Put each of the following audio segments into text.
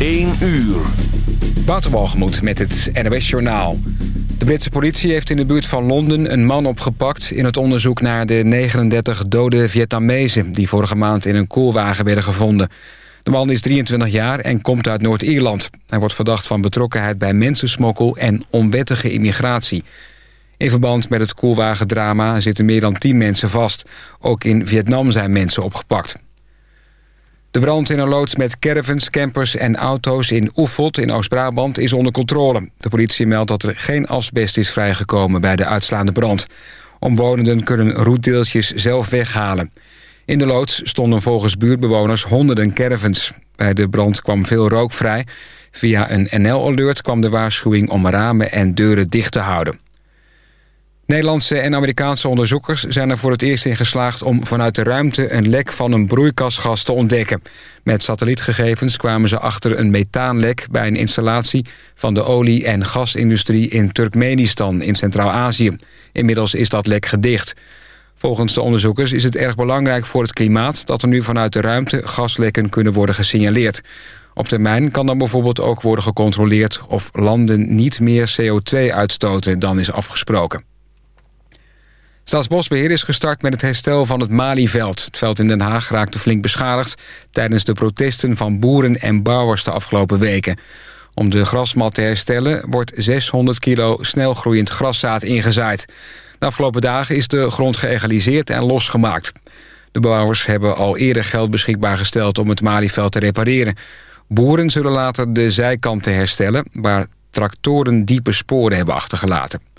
1 uur. Waterbalgemoed met het NOS Journaal. De Britse politie heeft in de buurt van Londen een man opgepakt... in het onderzoek naar de 39 dode Vietnamezen... die vorige maand in een koelwagen werden gevonden. De man is 23 jaar en komt uit Noord-Ierland. Hij wordt verdacht van betrokkenheid bij mensensmokkel en onwettige immigratie. In verband met het koelwagendrama zitten meer dan 10 mensen vast. Ook in Vietnam zijn mensen opgepakt. De brand in een loods met caravans, campers en auto's in Oefeld in Oost-Brabant is onder controle. De politie meldt dat er geen asbest is vrijgekomen bij de uitslaande brand. Omwonenden kunnen roetdeeltjes zelf weghalen. In de loods stonden volgens buurtbewoners honderden caravans. Bij de brand kwam veel rook vrij. Via een NL-alert kwam de waarschuwing om ramen en deuren dicht te houden. Nederlandse en Amerikaanse onderzoekers zijn er voor het eerst in geslaagd... om vanuit de ruimte een lek van een broeikasgas te ontdekken. Met satellietgegevens kwamen ze achter een methaanlek... bij een installatie van de olie- en gasindustrie in Turkmenistan in Centraal-Azië. Inmiddels is dat lek gedicht. Volgens de onderzoekers is het erg belangrijk voor het klimaat... dat er nu vanuit de ruimte gaslekken kunnen worden gesignaleerd. Op termijn kan dan bijvoorbeeld ook worden gecontroleerd... of landen niet meer CO2 uitstoten dan is afgesproken. Staatsbosbeheer is gestart met het herstel van het Malieveld. Het veld in Den Haag raakte flink beschadigd... tijdens de protesten van boeren en bouwers de afgelopen weken. Om de grasmat te herstellen wordt 600 kilo snelgroeiend graszaad ingezaaid. De afgelopen dagen is de grond geëgaliseerd en losgemaakt. De bouwers hebben al eerder geld beschikbaar gesteld om het Malieveld te repareren. Boeren zullen later de zijkanten herstellen... waar tractoren diepe sporen hebben achtergelaten.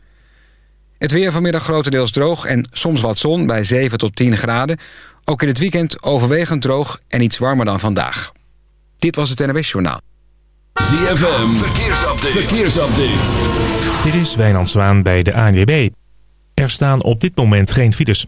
Het weer vanmiddag grotendeels droog en soms wat zon bij 7 tot 10 graden. Ook in het weekend overwegend droog en iets warmer dan vandaag. Dit was het NWS Journaal. ZFM, verkeersupdate. verkeersupdate. Dit is Wijnand Zwaan bij de ANWB. Er staan op dit moment geen files.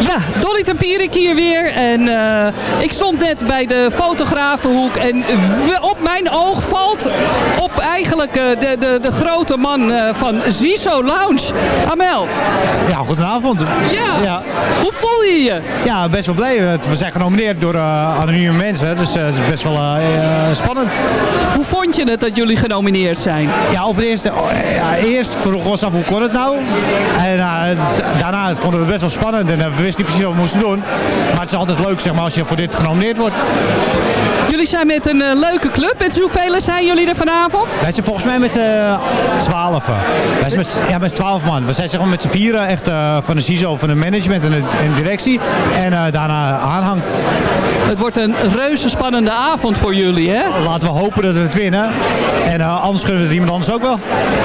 Ja, Dolly Tempierik hier weer. En eh, ik stond net bij de fotografenhoek. En op mijn oog valt op eigenlijk eh, de, de, de grote man eh, van Ziso Lounge. Amel, Ja, goedenavond. ja. Ja. hoe voel je je? Ja, best wel blij. We zijn genomineerd door anonieme mensen, dus het is best wel spannend. Hoe vond je het dat jullie genomineerd zijn? Ja, op het eerste, oh, ja, eerst vroegen we ons af hoe kon het nou. En daarna vonden we het best wel spannend. En we wisten niet precies wat we moesten doen. Maar het is altijd leuk zeg maar, als je voor dit genomineerd wordt. Jullie zijn met een eh, leuke club. Met hoeveel zijn jullie er vanavond? Wij zijn volgens mij met z'n twaalf. Wij zijn met, ja, met twaalf man. We zijn zeg maar met z'n vieren echt eh, van de CISO, van de management en de, en directie. En eh, daarna aanhang. Het wordt een reuze spannende avond voor jullie, hè? Laten we hopen dat we het winnen. En eh, anders kunnen we het iemand anders ook wel.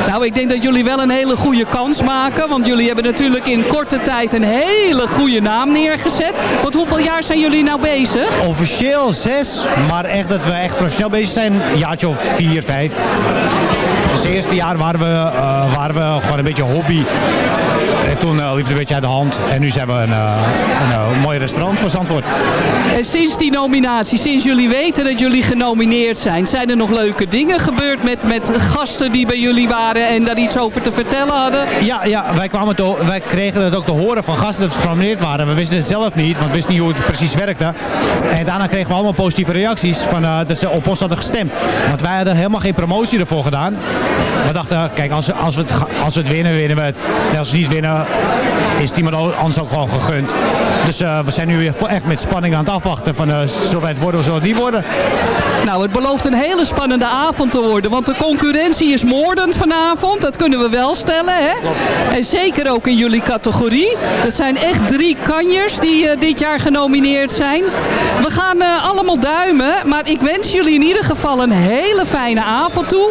Nou, ik denk dat jullie wel een hele goede kans maken. Want jullie hebben natuurlijk in korte tijd een hele goede naam neergezet. Want hoeveel jaar zijn jullie nou bezig? Officieel zes, maar echt dat we echt professioneel bezig zijn, een jaartje of vier, vijf. Dus het eerste jaar waren we, eh, waren we gewoon een beetje hobby. En toen eh, liep het een beetje uit de hand. En nu zijn we een, eh, een, eh, mooi restaurant voor Zandvoort. En sinds die nominatie, sinds jullie weten dat jullie genomineerd zijn, zijn er nog leuke dingen gebeurd met, met gasten die bij jullie waren en daar iets over te vertellen hadden? Ja, ja wij, kwamen te, wij kregen het ook te horen van gasten dat ze genomineerd waren. We wisten het zelf niet, want we wisten niet hoe het precies werkte. En daarna kregen we allemaal positieve reacties van, dat ze op ons hadden gestemd. Want wij hadden helemaal geen promotie ervoor gedaan. We dachten, kijk, als, als, we, het, als we het winnen, winnen we het. En als we het niet winnen, is het iemand anders ook gewoon gegund. Dus eh, we zijn nu weer echt met spanning aan het afwachten van, eh, zullen wij het worden of zullen het niet worden? Nou, het belooft een hele spannende avond te worden. Want de concurrentie is moordend vanavond. Dat kunnen we wel stellen. Hè? En zeker ook in jullie categorie. Dat zijn echt drie kanjers die eh, dit jaar genomineerd zijn. We gaan allemaal duimen. Maar ik wens jullie in ieder geval een hele fijne avond toe.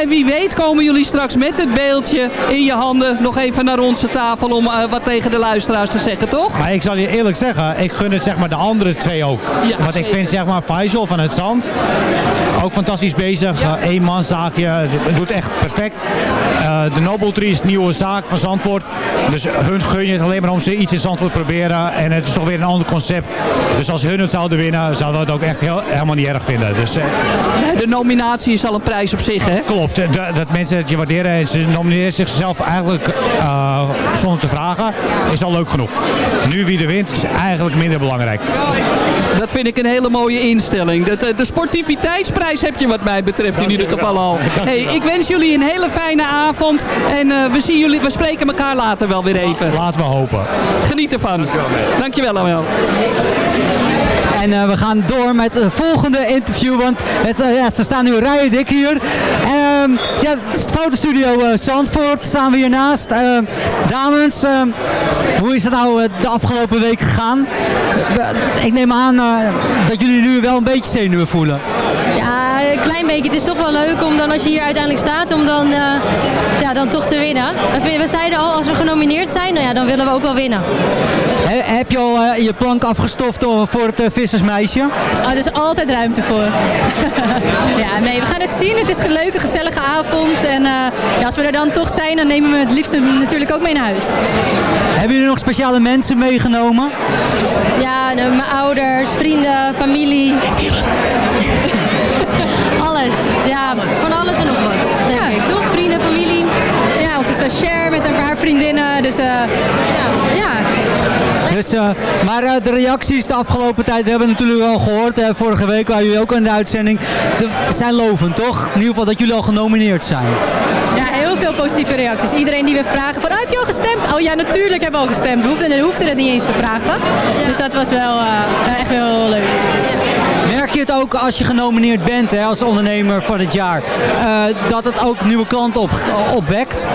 En wie weet komen jullie straks met het beeldje in je handen nog even naar onze tafel om eh, wat tegen de luisteraars te zeggen, toch? Maar ik zal je eerlijk zeggen, ik gun het zeg maar de andere twee ook. Want ik vind zeg maar Faisal van het Zand ook fantastisch bezig. Eh, eenmanszaakje, het doet echt perfect. Eh, de Noble Tree is een nieuwe zaak van Zandvoort. Dus hun gun je het alleen maar om ze iets in Zandvoort te proberen. En het is toch weer een ander concept. Dus als hun het zouden winnen, zouden we het ook echt heel, helemaal niet erg vinden. Dus De nominatie is al een prijs op zich, hè? Klopt, dat, dat mensen het je waarderen en ze nomineren zichzelf eigenlijk eh, zonder te vragen, is al leuk genoeg. Nu wie er wint is eigenlijk minder belangrijk. Dat vind ik een hele mooie instelling. De, de, de sportiviteitsprijs heb je wat mij betreft in ieder geval al. Hey, ik wens jullie een hele fijne avond. En eh, we, zien jullie, we spreken elkaar later wel weer even. Laten we hopen. Geniet ervan. Dankjewel allemaal. En eh, we gaan door met het volgende interview, want het, eh, ja, ze staan nu rijen dik hier. Ehm, ja, het fotostudio eh, Zandvoort staan we hiernaast. Eh, dames, ehm, hoe is het nou eh, de afgelopen week gegaan? Eh, ik neem aan eh, dat jullie nu wel een beetje zenuwen voelen. Ja, een klein beetje. Het is toch wel leuk om dan als je hier uiteindelijk staat, om dan, eh, ja, dan toch te winnen. En we- zeiden al, als we genomineerd zijn, nou ja, dan willen we ook wel winnen. He- heb je al je plank afgestoft voor het vissersmeisje? Oh, er is altijd ruimte voor. ja, nee, we gaan het zien. Het is een leuke, gezellige avond. En eh, ja, als we er dan toch zijn, dan nemen we het liefst natuurlijk ook mee naar huis. Hebben jullie nog speciale mensen meegenomen? Ja, de- mijn ouders, vrienden, familie. alles. Ja, van alles en nog wat. Denk ik, toch? Vrienden, familie. Ja, onze stagiair met een paar vriendinnen. Dus eh, ja. Dus, eh, maar eh, de reacties de afgelopen tijd, we hebben natuurlijk al gehoord. eh, vorige week waren jullie ook in de uitzending. De, zijn lovend, toch? In ieder geval dat jullie al genomineerd zijn. Ja, heel veel positieve reacties. Iedereen die we vragen van, "Ah, heb je al gestemd? Oh ja, natuurlijk hebben we al gestemd. We hoefden, hoefden het niet eens te vragen. Dus dat was wel eh, echt heel leuk. Merk je het ook als je genomineerd bent hè, als ondernemer van het jaar, dat het ook nieuwe klanten op, opwekt?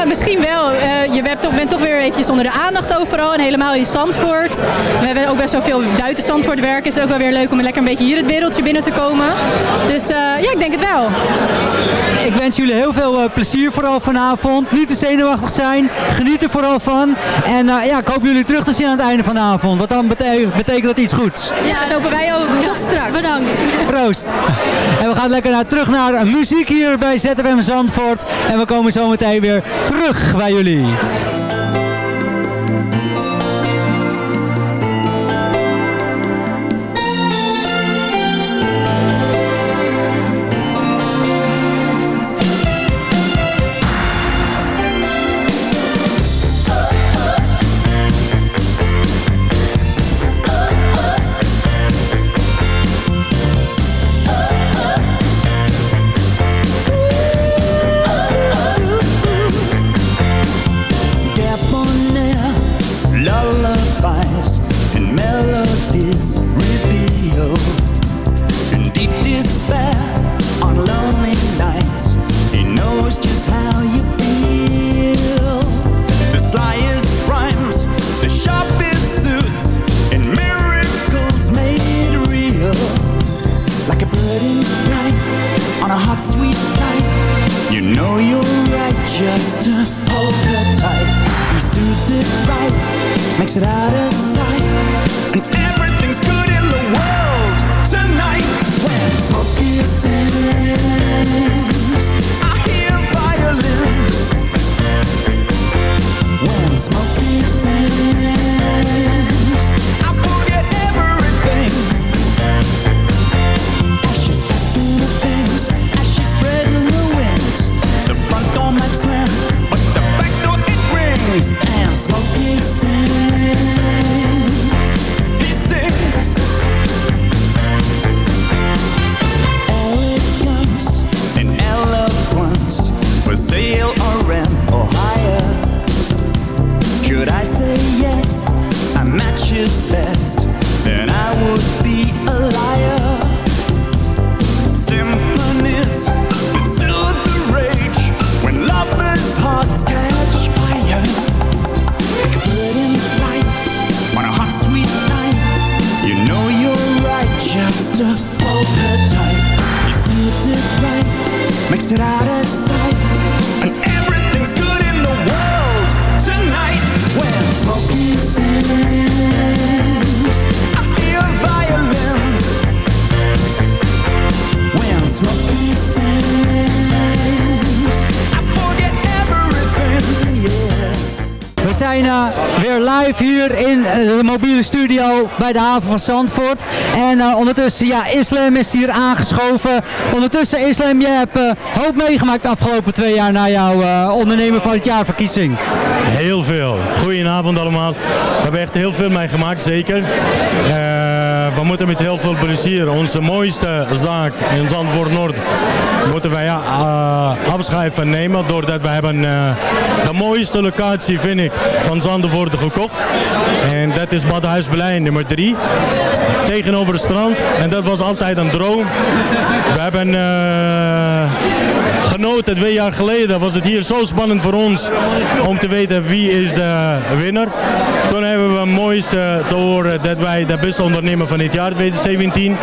Ja, misschien wel. Eh, je bent toch, bent toch weer eventjes onder de aandacht overal. En helemaal in Zandvoort. We hebben ook best wel veel buiten Zandvoort werken. Het is ook wel weer leuk om lekker een beetje hier het wereldje binnen te komen. Dus eh, ja, ik denk het wel. Ik wens jullie heel veel eh, plezier vooral vanavond. Niet te zenuwachtig zijn. Geniet er vooral van. En eh, ja, ik hoop jullie terug te zien aan het einde van de avond. Want dan bete- betekent dat iets goeds. Ja, dat hopen wij ook. Tot straks. Bedankt. Proost. En we gaan lekker naar, terug naar muziek hier bij ZFM Zandvoort. En we komen zo meteen weer terug bij jullie. Live hier in eh, de mobiele studio bij de haven van Zandvoort. En eh, ondertussen, ja, Islam is hier aangeschoven. Ondertussen, Islam, je hebt eh, hoop meegemaakt de afgelopen twee jaar na jouw eh, ondernemer van het jaar verkiezing. Heel veel. Goedenavond allemaal. We hebben echt heel veel meegemaakt, zeker. We moeten met heel veel plezier onze mooiste zaak in Zandvoort Noord moeten wij ja, eh, afscheid nemen. Doordat we hebben eh, de mooiste locatie, vind ik, van Zandvoort gekocht. En dat is Badhuisplein nummer 3. Tegenover het strand. En dat was altijd een droom. We hebben eh, genoten twee jaar geleden. Was het hier zo spannend voor ons om te weten wie is de winnaar. Toen hebben we het mooiste te horen dat wij de beste ondernemer van dit jaar 2017.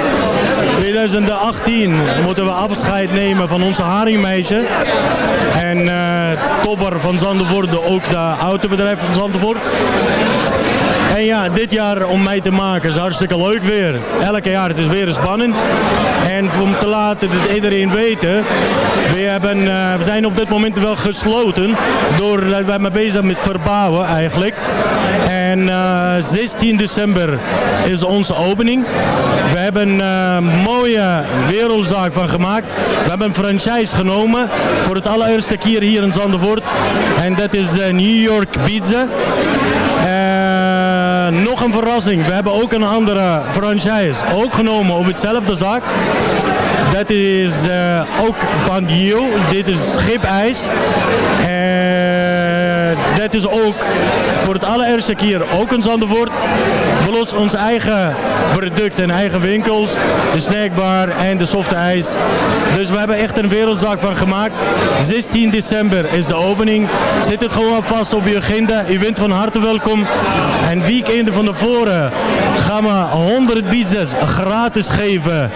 2018 moeten we afscheid nemen van onze haringmeisje. En eh topper van Zandvoort, ook de autobedrijf van Zandvoort. En ja, dit jaar om mij te maken is hartstikke leuk weer. Elke jaar het is weer spannend. En om te laten dat iedereen weten, we, hebben, eh, we zijn op dit moment wel gesloten. Doordat wij mee bezig met verbouwen eigenlijk. En eh, 16 december is onze opening. We hebben een eh, mooie wereldzaak van gemaakt. We hebben een franchise genomen voor het allereerste keer hier in Zandvoort. En dat is eh, New York Pizza. Eh, nog een verrassing. We hebben ook een andere franchise ook genomen op hetzelfde zaak. Dat is eh, ook van Gio. Dit is schipijs. En dat is ook voor het allereerste keer ook in Zandvoort. Plus ons eigen product en eigen winkels. De snackbar en de softe ijs. Dus we hebben echt een wereldzaak van gemaakt. 16 december is de opening. Zet het gewoon vast op je agenda. U bent van harte welkom. En weekenden van tevoren gaan we 100 pizzas gratis geven.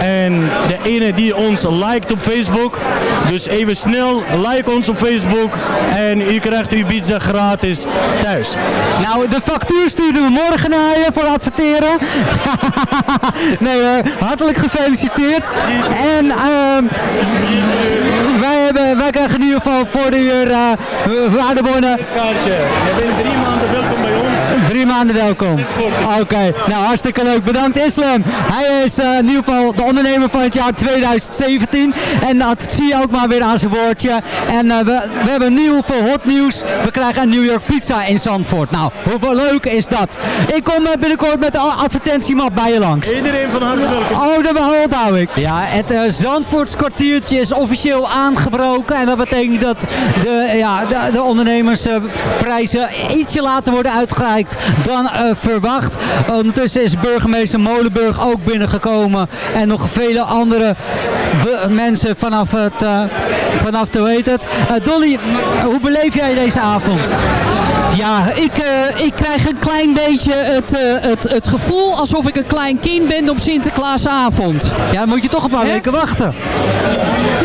En de ene die ons liked op Facebook. Dus even snel, like ons op Facebook. En u krijgt uw pizza gratis thuis. Nou, de factuur sturen we morgen naar je voor adverteren. nee hartelijk gefeliciteerd. En ehm, wij, hebben, wij krijgen in ieder geval voor de uur uh, waardebonnen. Kaartje, je bent maanden welkom bij. Drie maanden welkom. Oké, nou hartstikke leuk. Bedankt Islam. Hij is eh, in ieder geval de ondernemer van het jaar 2017. En dat zie je ook maar weer aan zijn woordje. En eh, we, we hebben nieuw voor hot nieuws. We krijgen een New York pizza in Zandvoort. Nou, hoeveel leuk is dat? Ik kom eh, binnenkort met de advertentiemap bij je langs. Iedereen van harte welkom. Oh, dat onthoud ik. Ja, het uh, Zandvoorts kwartiertje is officieel aangebroken. En dat betekent dat de, ja, de, de ondernemersprijzen ietsje later worden uitgereikt dan uh, verwacht. Ondertussen is burgemeester Molenburg ook binnengekomen. En nog vele andere mensen vanaf het, uh, vanaf hoe heet het. Uh, Dolly, hoe beleef jij deze avond? Ja, ik, uh, ik krijg een klein beetje het, uh, het, het gevoel alsof ik een klein kind ben op Sinterklaasavond. Ja, dan moet je toch een paar He? weken wachten.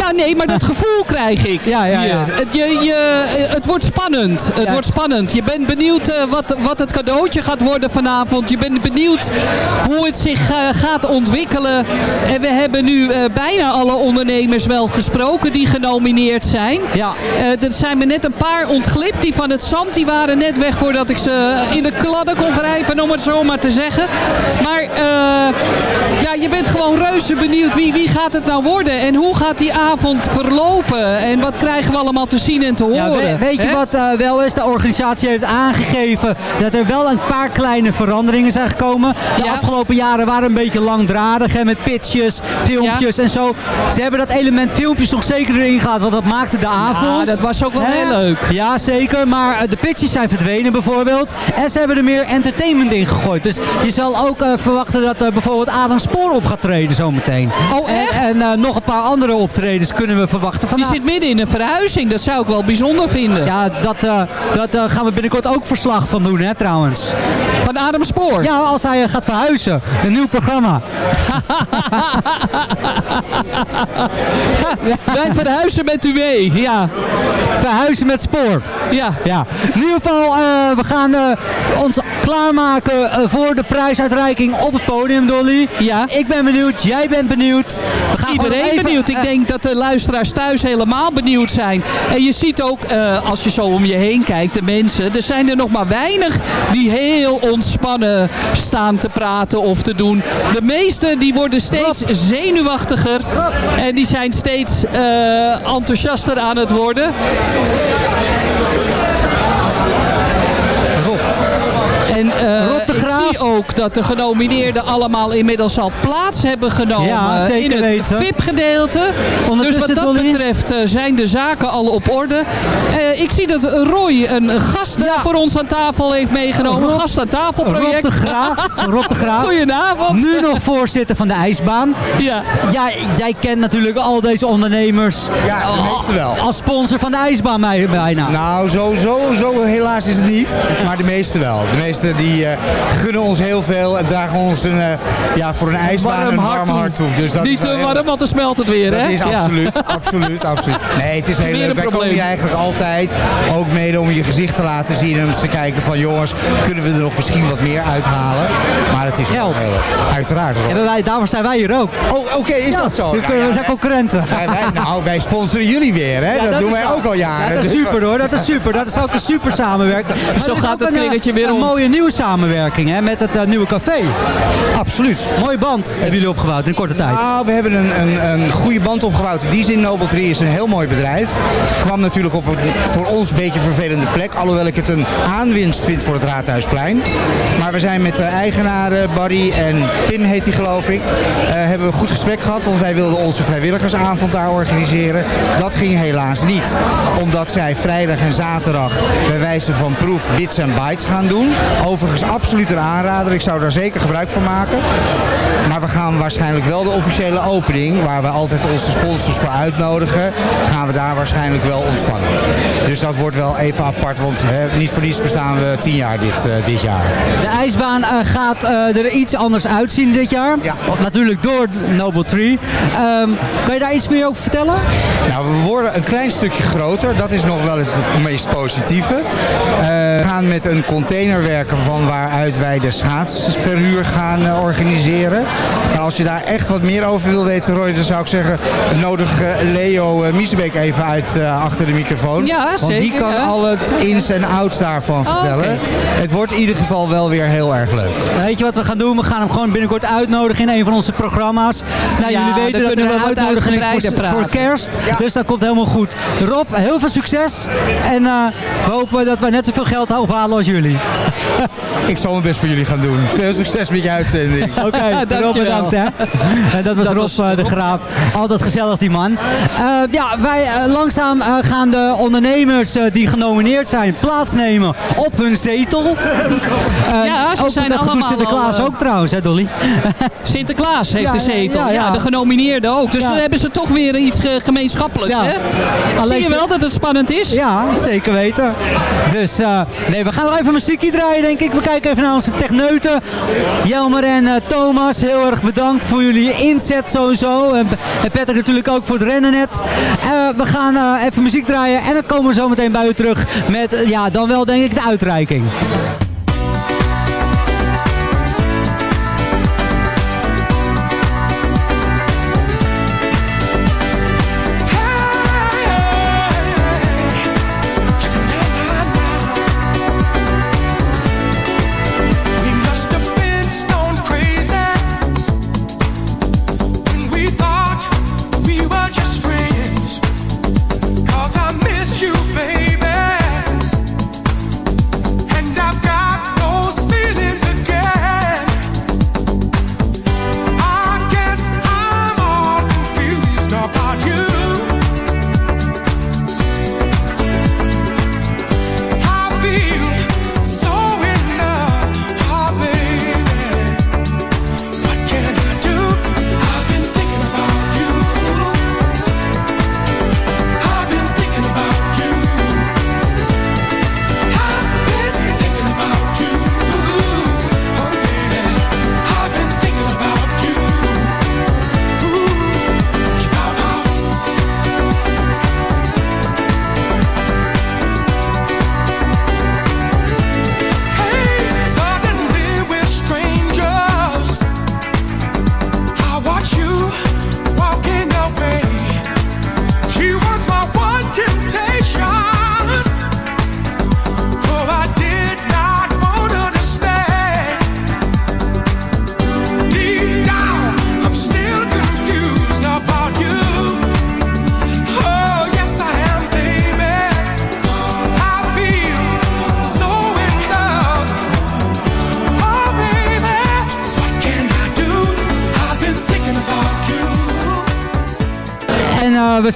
Ja, nee, maar dat gevoel krijg ik. Ja, ja, ja. Het, je, je, het wordt spannend. Het Ja. wordt spannend. Je bent benieuwd eh, wat, wat het cadeautje gaat worden vanavond. Je bent benieuwd hoe het zich eh, gaat ontwikkelen. En we hebben nu eh, bijna alle ondernemers wel gesproken die genomineerd zijn. Ja. Er zijn me net een paar ontglipt. Die van het zand, die waren net weg voordat ik ze in de kladden kon grijpen, om het zo maar te zeggen. Maar ja, je bent gewoon reuze benieuwd wie, wie gaat het nou worden en hoe gaat die avond verlopen en wat krijgen we allemaal te zien en te horen. Ja, we- weet je wat eh, wel is? De organisatie heeft aangegeven dat er wel een paar kleine veranderingen zijn gekomen. De afgelopen jaren waren een beetje langdradig hè, met pitches, filmpjes en zo. Ze hebben dat element filmpjes nog zeker erin gehad, want dat maakte de avond. dat was ook wel Hè? heel leuk. Ja, zeker. Maar eh, de pitches zijn verdwenen bijvoorbeeld. En ze hebben er meer entertainment in gegooid. Dus je zal ook eh, verwachten dat bijvoorbeeld Adam Spoor op gaat treden zometeen. Oh, echt? En, en nog een paar andere optredens kunnen we verwachten. Die Vanavond. zit midden in een verhuizing, dat zou ik wel bijzonder vinden. Ja, dat, eh, dat eh, gaan we binnenkort ook verslag van doen, hè, trouwens. Van Adam Spoor? Ja, als hij eh, gaat verhuizen. Een nieuw programma. Wij verhuizen met u mee, ja. Verhuizen met spoor. Ja. ja. In ieder geval, we gaan ons klaarmaken voor de prijsuitreiking op het podium, Dolly. Ja. Ik ben benieuwd, jij bent benieuwd. We gaan Iedereen even- benieuwd. Ik denk dat de luisteraars thuis helemaal benieuwd zijn. En je ziet ook, eh, als je zo om je heen kijkt, de mensen. Er zijn er nog maar weinig die heel ontspannen staan te praten of te doen. De meesten die worden steeds zenuwachtiger. En die zijn steeds eh, enthousiaster aan het worden. En eh, Ik zie ook dat de genomineerden allemaal inmiddels al plaats hebben genomen Ja, zeker in het weten. VIP-gedeelte. Dus Ondertussen, wat dat betreft eh, zijn de zaken al op orde. Eh, ik zie dat Roy een gast eh, voor ons aan tafel heeft meegenomen. Rob- gast aan tafel project. Rob de Graaf. Rob de Graaf. Goedenavond. Nu nog voorzitter van de ijsbaan. Ja. Jij, jij kent natuurlijk al deze ondernemers. Ja, de meeste wel. Als sponsor van de ijsbaan bij- bijna. Nou, zo, zo, zo helaas is het niet. Maar de meeste wel. De meeste die eh, gunnen ons heel veel. En dragen ons een, eh, ja, voor een ijsbaan Warm een warm hart toe. Dus dat Niet te heel- warm, want dan smelt het weer, Dat hè? is Ja. absoluut, absoluut, absoluut. Nee, het is heel leuk. Wij komen hier eigenlijk altijd ook mede om je gezicht te laten zien. En om te kijken van jongens, kunnen we er nog misschien wat meer uithalen? Maar het is Geld. Uiteraard. hoor. Hebben wij, daarvoor zijn wij hier ook. Oh, oké, is Ja, dat zo? kunnen- ja, we zijn concurrenten. wij, wij- nou, wij sponsoren jullie weer, hè? Ja, dat, doen wij ook al jaren. Ja, dat is Dus- super hoor, dat is super. Dat is ook een super samenwerking. Zo gaat het een, eh, weer Een mooie nieuwe samenwerking hè, met het eh, nieuwe café. Absoluut. Mooie band hebben jullie opgebouwd in korte tijd. Nou, we hebben een, een, een goede band opgebouwd. Die zin, Noble Tree is een heel mooi bedrijf. Kwam natuurlijk op een voor ons een beetje vervelende plek. Alhoewel ik het een aanwinst vind voor het Raadhuisplein. Maar we zijn met de eigenaren, Barry en Pim heet hij geloof ik. eh, hebben we een goed gesprek gehad. Want wij wilden onze vrijwilligersavond daar organiseren. Dat ging helaas niet. Omdat zij vrijdag en zaterdag bij wijze van proef bits en bytes gaan doen. Overigens absoluut een aanrader. Ik zou daar zeker gebruik van maken. Maar we gaan waarschijnlijk wel de officiële opening, waar we altijd onze sponsors voor uitnodigen, gaan we daar waarschijnlijk wel ontvangen. Dus dat wordt wel even apart, want hè, niet voor niets bestaan we tien jaar dit, eh, dit jaar. De ijsbaan eh, gaat eh, er iets anders uitzien dit jaar. Natuurlijk door Noble Tree. Ehm, kan je daar iets meer over vertellen? Nou, we worden een klein stukje groter. Dat is nog wel eens het meest positieve. We gaan met een container werken van waaruit wij de schaatsverhuur gaan eh, organiseren. Maar als je daar echt wat meer over wil weten, Roy, dan zou ik zeggen, nodig eh, Leo uh, Miesebeek even uit achter de microfoon. Ja, Want die kan alle ins en outs daarvan Oh, vertellen. Het wordt in ieder geval wel weer heel erg leuk. Weet je wat we gaan doen? We gaan hem gewoon binnenkort uitnodigen in een van onze programma's. Nou, Ja, jullie weten dat er een we wat uitnodiging voor, voor kerst. Dus dat komt helemaal goed. Rob, heel veel succes. En eh, we hopen dat wij net zoveel geld ophalen als jullie. Ik zal mijn best voor jullie gaan doen. Veel succes met je uitzending. Oké, Rob Dankjewel. bedankt hè. En dat was Dat Rob was eh, de. Graaf. Altijd gezellig die man. Eh, ja, wij eh, langzaam gaan de ondernemers die genomineerd zijn plaatsnemen op hun zetel. Eh, Ja, ze ook zijn dat allemaal Sinterklaas al, ook trouwens hè Dolly? Sinterklaas heeft Ja, de zetel. ja, Ja, ja. de genomineerden ook. Dus Ja. dan hebben ze toch weer iets gemeenschappelijks. Ja. Hè? Alleen Zie je wel dat het spannend is? Ja, zeker weten. Dus eh, nee, we gaan nog even muziekje draaien denk ik. We kijken even naar onze techniek. genoten. Jelmer en eh, Thomas, heel erg bedankt voor jullie inzet sowieso. En, en Patrick natuurlijk ook voor het rennen net. Eh, we gaan eh, even muziek draaien en dan komen we zo meteen bij u terug met, ja, dan wel denk ik de uitreiking.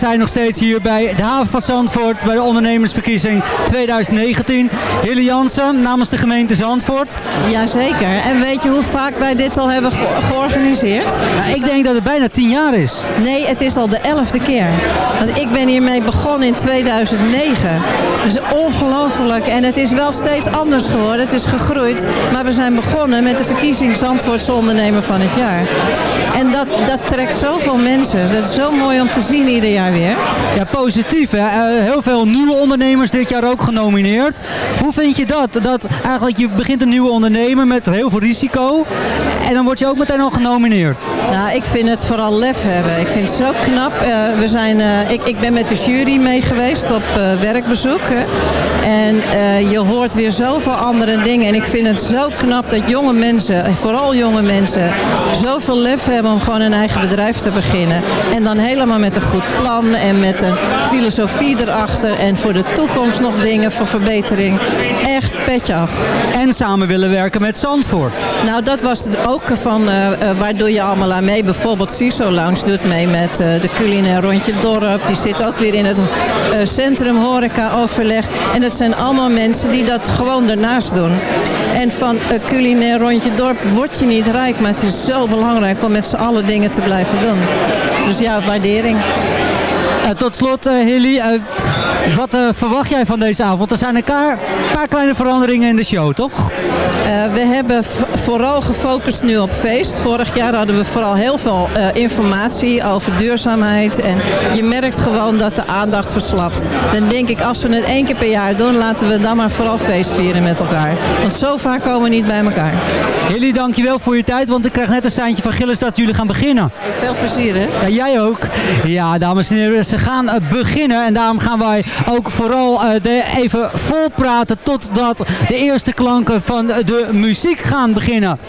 Zijn nog steeds hier bij de haven van Zandvoort bij de ondernemersverkiezing 2019. Hilly Jansen namens de gemeente Zandvoort. Jazeker. En weet je hoe vaak wij dit al hebben ge- georganiseerd? Nou, ik denk dat het bijna tien jaar is. Nee, het is al de elfde keer. Want ik ben hiermee begonnen in 2009. Dus ongelooflijk. En het is wel steeds anders geworden. Het is gegroeid. Maar we zijn begonnen met de verkiezing Zandvoortse ondernemer van het jaar. En dat, dat trekt zoveel mensen. Dat is zo mooi om te zien ieder jaar weer. Ja, positief hè. Eh, heel veel nieuwe ondernemers dit jaar ook genomineerd. Hoe vind je dat? Dat eigenlijk je begint een nieuwe ondernemer met heel veel risico. En dan word je ook meteen al genomineerd. Nou, ik vind het vooral lef hebben. Ik vind het zo knap. Eh, we zijn, eh, ik, ik ben met de jury mee geweest op eh, werkbezoek. hè. En je hoort weer zoveel andere dingen. En ik vind het zo knap dat jonge mensen, en vooral jonge mensen, zoveel lef hebben om gewoon een eigen bedrijf te beginnen. En dan helemaal met een goed plan en met een filosofie erachter. En voor de toekomst nog dingen voor verbetering. Echt petje af. En samen willen werken met Zandvoort. Nou, dat was ook van eh, eh, waar doe je allemaal aan mee. Bijvoorbeeld CISO Lounge doet mee met eh, de culinair rondje dorp. Die zit ook weer in het centrum horeca overleg. En dat zijn allemaal mensen die dat gewoon daarnaast doen. En van culinair rondje dorp word je niet rijk. Maar het is zo belangrijk om met z'n allen dingen te blijven doen. Dus ja, waardering. Eh, tot slot, eh, Hilly, eh, wat eh, verwacht jij van deze avond? Er zijn een paar, paar kleine veranderingen in de show, toch? Eh, we hebben vooral gefocust nu op feest. Vorig jaar hadden we vooral heel veel eh, informatie over duurzaamheid. En je merkt gewoon dat de aandacht verslapt. Dan denk ik, als we het één keer per jaar doen, laten we dan maar vooral feest vieren met elkaar. Want zo vaak komen we niet bij elkaar. Hilly, dankjewel voor je tijd, want ik krijg net een seintje van Gilles dat jullie gaan beginnen. Veel plezier, hè? Ja, jij ook. Ja, dames en heren, ze gaan beginnen. En daarom gaan wij ook vooral eh, de, even vol praten totdat de eerste klanken van de muziek gaan beginnen.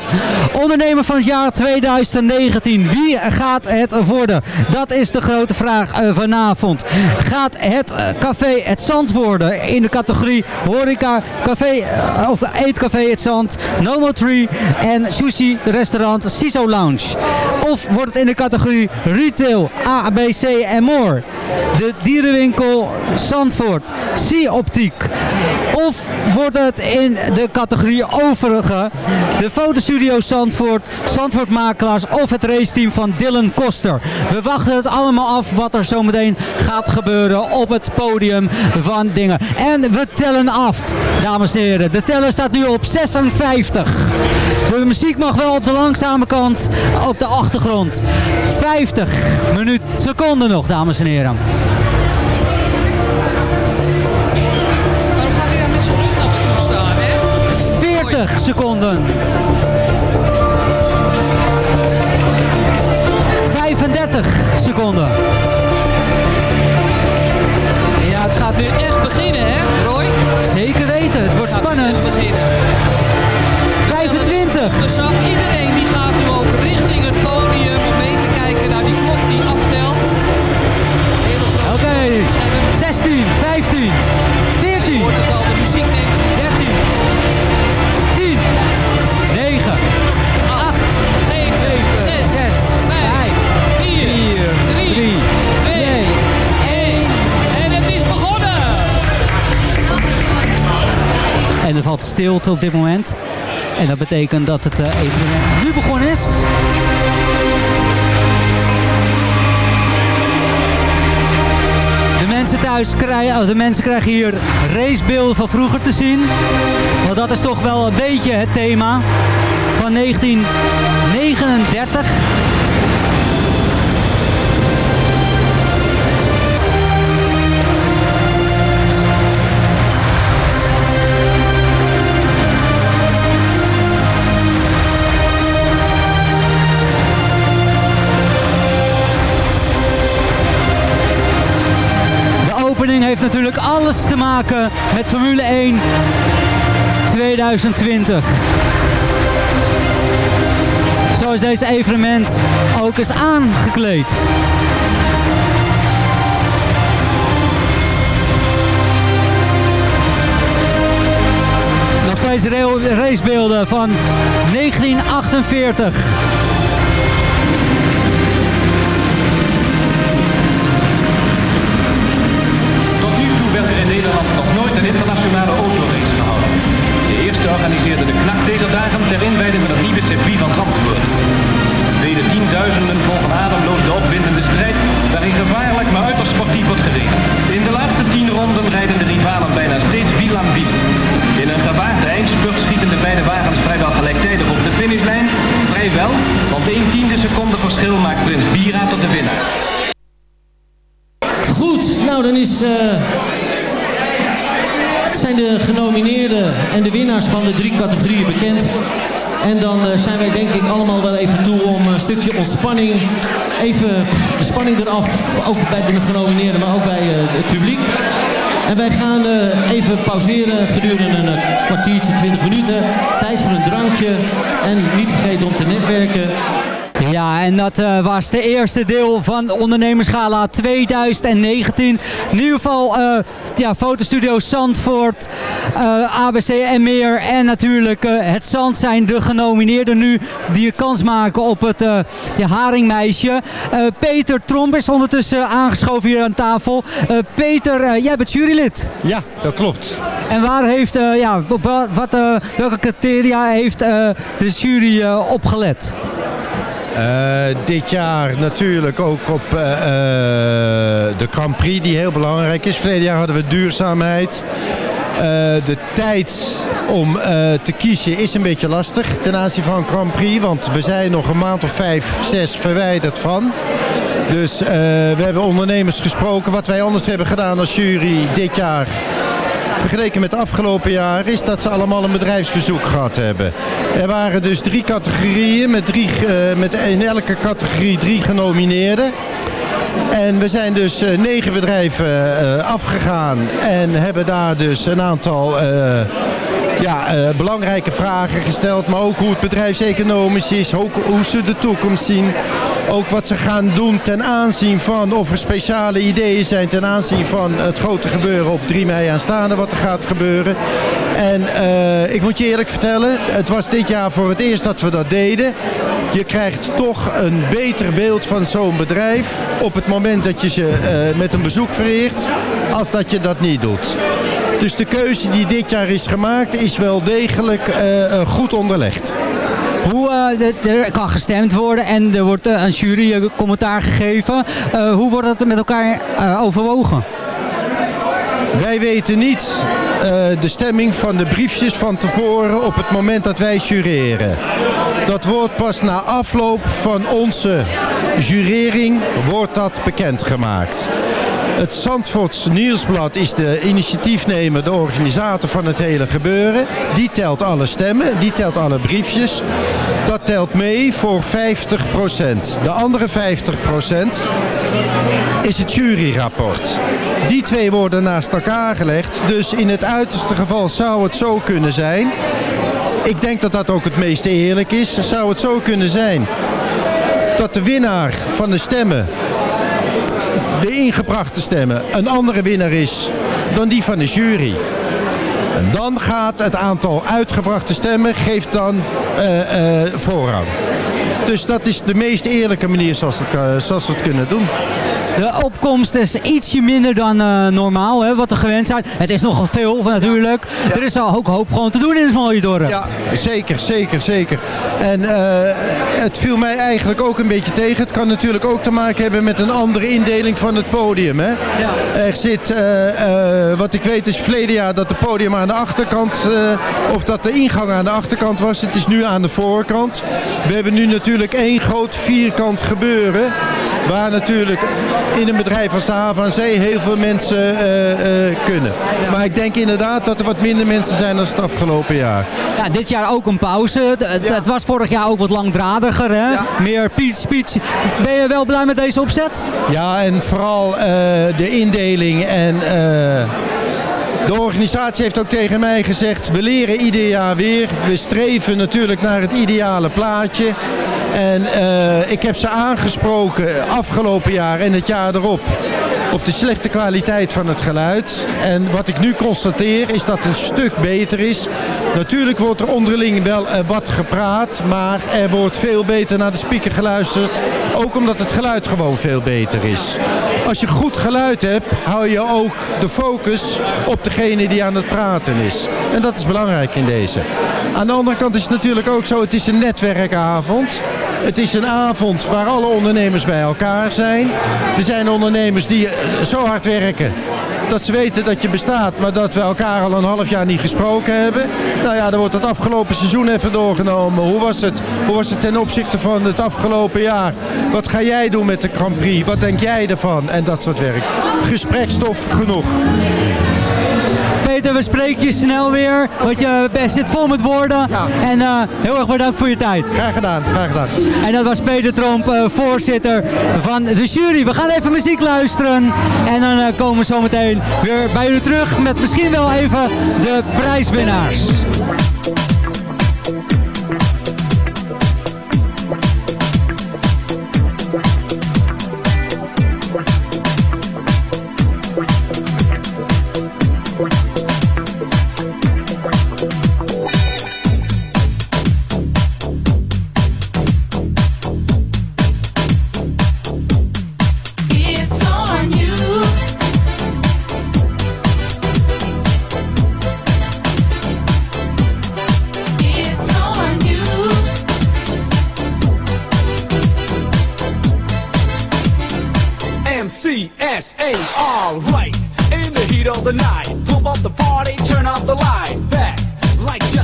Ondernemer van het jaar 2019. Wie gaat het worden? Dat is de grote vraag eh, vanavond. Gaat het eh, café Het Zand worden in de categorie horeca, café of eetcafé Het Zand, Nomo Tree en sushi restaurant Siso Lounge? Of wordt het in de categorie retail, A, B, C en more? De dierenwinkel Zandvoort, Sea Optiek, Of wordt het in de categorie overige de fotostudio Zandvoort, Zandvoort Makelaars of het raceteam van Dylan Koster? We wachten het allemaal af wat er zometeen gaat gebeuren op het podium van dingen. En we tellen af, dames en heren. De teller staat nu op 56. De muziek mag wel op de langzame kant op de achtergrond. 50 minuut, seconden nog, dames en heren. 20 seconden. 35 seconden. Ja, het gaat nu echt beginnen, hè, Roy? Zeker weten, het wordt spannend. 25. Dus iedereen die gaat nu ook richting het podium om mee te kijken naar die klok die aftelt. Oké, 16, 15, stilte op dit moment. En dat betekent dat het eh, evenement nu begonnen is. De mensen thuis krijgen, oh, de mensen krijgen hier racebeelden van vroeger te zien. Want dat is toch wel een beetje het thema van 1939. Heeft natuurlijk alles te maken met Formule 1 2020. Zo is deze evenement ook eens aangekleed. Nog steeds racebeelden van 1948. De spanning eraf, ook bij de genomineerden, maar ook bij eh, het publiek. En wij gaan eh, even pauzeren gedurende een eh, kwartiertje, 20 minuten. Tijd voor een drankje en niet vergeten om te netwerken. Ja, en dat eh, was de eerste deel van Ondernemersgala 2019. In ieder geval uh, ja, fotostudio Zandvoort, uh, ABC en meer. En natuurlijk het Zand zijn de genomineerden nu die een kans maken op het ja, Haringmeisje. Peter Tromp is ondertussen aangeschoven hier aan tafel. Peter, jij bent jurylid. Ja, dat klopt. En waar heeft, ja, wat, welke criteria heeft de jury op gelet? Uh, dit jaar natuurlijk ook op uh, uh, de Grand Prix die heel belangrijk is. Verleden jaar hadden we duurzaamheid. de tijd om te kiezen is een beetje lastig ten aanzien van Grand Prix. Want we zijn nog een maand of vijf, zes verwijderd van. Dus we hebben ondernemers gesproken. Wat wij anders hebben gedaan als jury dit jaar vergeleken met het afgelopen jaar is dat ze allemaal een bedrijfsverzoek gehad hebben. Er waren dus drie categorieën met, drie, uh, met in elke categorie drie genomineerden. En we zijn dus uh, negen bedrijven uh, afgegaan en hebben daar dus een aantal ja, belangrijke vragen gesteld. Maar ook hoe het bedrijfseconomisch is, hoe ze de toekomst zien. Ook wat ze gaan doen ten aanzien van of er speciale ideeën zijn ten aanzien van het grote gebeuren op 3 mei aanstaande wat er gaat gebeuren. En uh, ik moet je eerlijk vertellen, het was dit jaar voor het eerst dat we dat deden. Je krijgt toch een beter beeld van zo'n bedrijf op het moment dat je ze uh, met een bezoek vereert, als dat je dat niet doet. Dus de keuze die dit jaar is gemaakt is wel degelijk eh, eh, goed onderlegd. Hoe, eh, er kan gestemd worden en er wordt een jury commentaar gegeven. Hoe wordt dat met elkaar overwogen? Wij weten niet de stemming van de briefjes van tevoren op het moment dat wij jureren. Dat wordt pas na afloop van onze jurering wordt dat bekendgemaakt. Het Zandvoorts Nieuwsblad is de initiatiefnemer, de organisator van het hele gebeuren. Die telt alle stemmen, die telt alle briefjes. Dat telt mee voor 50%. De andere 50% is het juryrapport. Die twee worden naast elkaar gelegd. Dus in het uiterste geval zou het zo kunnen zijn. Ik denk dat dat ook het meest eerlijk is. Zou het zo kunnen zijn dat de winnaar van de stemmen, de ingebrachte stemmen, een andere winnaar is dan die van de jury. En dan gaat het aantal uitgebrachte stemmen geeft dan eh, eh, voorrang. Dus dat is de meest eerlijke manier zoals, het, eh, zoals we het kunnen doen. De opkomst is ietsje minder dan eh, normaal, hè, wat we gewend zijn. Het is nogal veel natuurlijk. Er is al ook hoop gewoon te doen in het mooie dorp. Ja, zeker, zeker, zeker. En eh, het viel mij eigenlijk ook een beetje tegen. Het kan natuurlijk ook te maken hebben met een andere indeling van het podium. Hè? Er zit, eh, wat ik weet is verleden jaar dat het podium aan de achterkant, of dat de ingang aan de achterkant was. Het is nu aan de voorkant. We hebben nu natuurlijk één groot vierkant gebeuren. Waar natuurlijk in een bedrijf als de Haven aan Zee heel veel mensen eh, eh, kunnen. Maar ik denk inderdaad dat er wat minder mensen zijn dan het afgelopen jaar. Ja, dit jaar ook een pauze. Het, het- het was vorig jaar ook wat langdradiger. Hè? Meer speech, speech. Ben je wel blij met deze opzet? Ja, en vooral eh, de indeling en... de organisatie heeft ook tegen mij gezegd, we leren ieder jaar weer. We streven natuurlijk naar het ideale plaatje. En eh, ik heb ze aangesproken afgelopen jaar en het jaar erop op de slechte kwaliteit van het geluid. En wat ik nu constateer is dat het een stuk beter is. Natuurlijk wordt er onderling wel eh, wat gepraat, maar er wordt veel beter naar de speaker geluisterd. Ook omdat het geluid gewoon veel beter is. Als je goed geluid hebt, hou je ook de focus op degene die aan het praten is. En dat is belangrijk in deze. Aan de andere kant is het natuurlijk ook zo, het is een netwerkavond. Het is een avond waar alle ondernemers bij elkaar zijn. Er zijn ondernemers die eh, zo hard werken dat ze weten dat je bestaat, maar dat we elkaar al een half jaar niet gesproken hebben. Nou ja, dan wordt het afgelopen seizoen even doorgenomen. Hoe was het? Hoe was het ten opzichte van het afgelopen jaar? Wat ga jij doen met de Grand Prix? Wat denk jij ervan? En dat soort werk. Gesprekstof genoeg. We spreken je snel weer. Want je zit vol met woorden. En eh, heel erg bedankt voor je tijd. Graag gedaan, graag gedaan. En dat was Peter Tromp, eh, voorzitter van de jury. We gaan even muziek luisteren. En dan eh, komen we zo meteen weer bij jullie terug met misschien wel even de prijswinnaars.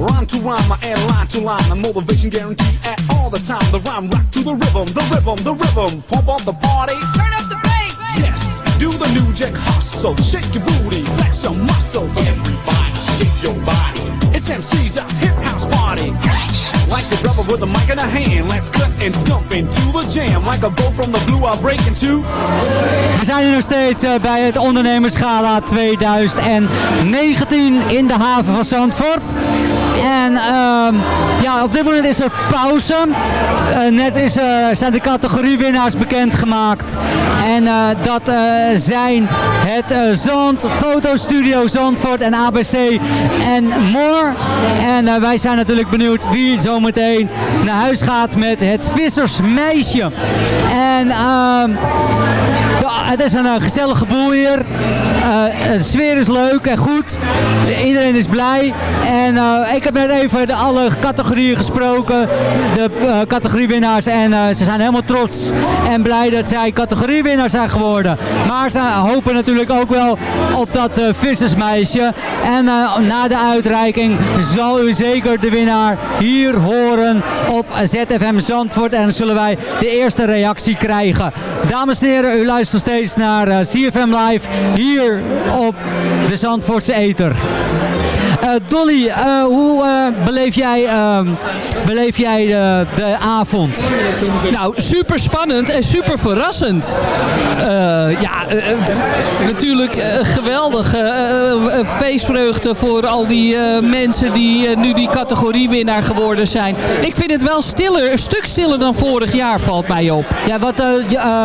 Rhyme to rhyme, and line to line. A motivation guarantee at all the time. The rhyme rock to the rhythm, the rhythm, the rhythm. Pump up the party. Turn up the bass. Yes, do the new jack hustle. Shake your booty, flex your muscles. Everybody, shake your body. It's MC's us hip. Like the brother with a mic in a hand. Let's cut and stump into the jam. Like a bolt from the blue, I'll break into. We zijn hier nog steeds eh, bij het ondernemerschala 2019 in de haven van Zandvoort. En ehm, ja, op dit moment is er pauze. Eh, net is, eh, zijn de categoriewinnaars bekendgemaakt. En dat zijn het Zand, Fotostudio Zandvoort en ABC en more. En wij zijn natuurlijk benieuwd wie zometeen naar huis gaat met het vissersmeisje. En ehm, het is een eh, gezellige boel hier. Eh, de sfeer is leuk en goed. Iedereen is blij. En eh, ik heb net even de alle categorieën gesproken. De eh, categoriewinnaars. En eh, ze zijn helemaal trots en blij dat zij categoriewinnaar zijn geworden. Maar ze hopen natuurlijk ook wel op dat eh, vissersmeisje. En eh, na de uitreiking zal u zeker de winnaar hier horen op ZFM Zandvoort. En zullen wij de eerste reactie krijgen. Dames en heren, u luistert steeds naar eh, CFM Live hier op de Zandvoortse Eter. Eh, Dolly, eh, hoe eh, beleef jij, ehm, beleef jij de, de avond? Nou, super spannend en super verrassend. Ja, natuurlijk geweldig. feestvreugde voor al die mensen die nu die categoriewinnaar geworden zijn. Ik vind het wel stiller, een stuk stiller dan vorig jaar, valt mij op. Ja, wat,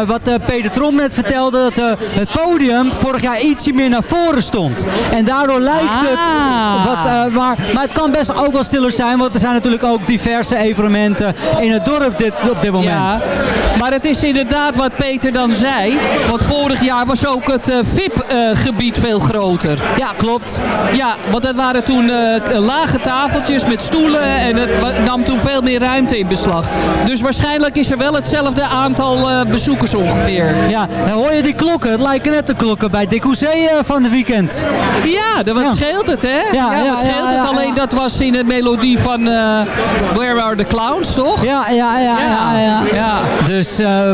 wat Peter Trom net vertelde, dat het podium vorig jaar ietsje meer naar voren stond. En daardoor lijkt het Ah. Wat, eh, maar, maar het kan best ook wel stiller zijn, want er zijn natuurlijk ook diverse evenementen in het dorp dit, op dit moment. Ja, maar het is inderdaad wat Peter dan zei. Want vorig jaar was ook het eh, VIP-gebied veel groter. Ja, klopt. Ja, want het waren toen eh, lage tafeltjes met stoelen en het nam toen veel meer ruimte in beslag. Dus waarschijnlijk is er wel hetzelfde aantal bezoekers ongeveer. Ja, dan hoor je die klokken. Het lijken net de klokken bij Dick Hoezee van de weekend. Ja, dan wat scheelt het, hè? Ja, ja, wat scheelt ja, het? ja, Alleen ja. dat was in de melodie van eh, Where Are the Clowns, toch? Ja, ja, ja, ja. ja, Ja. Dus eh,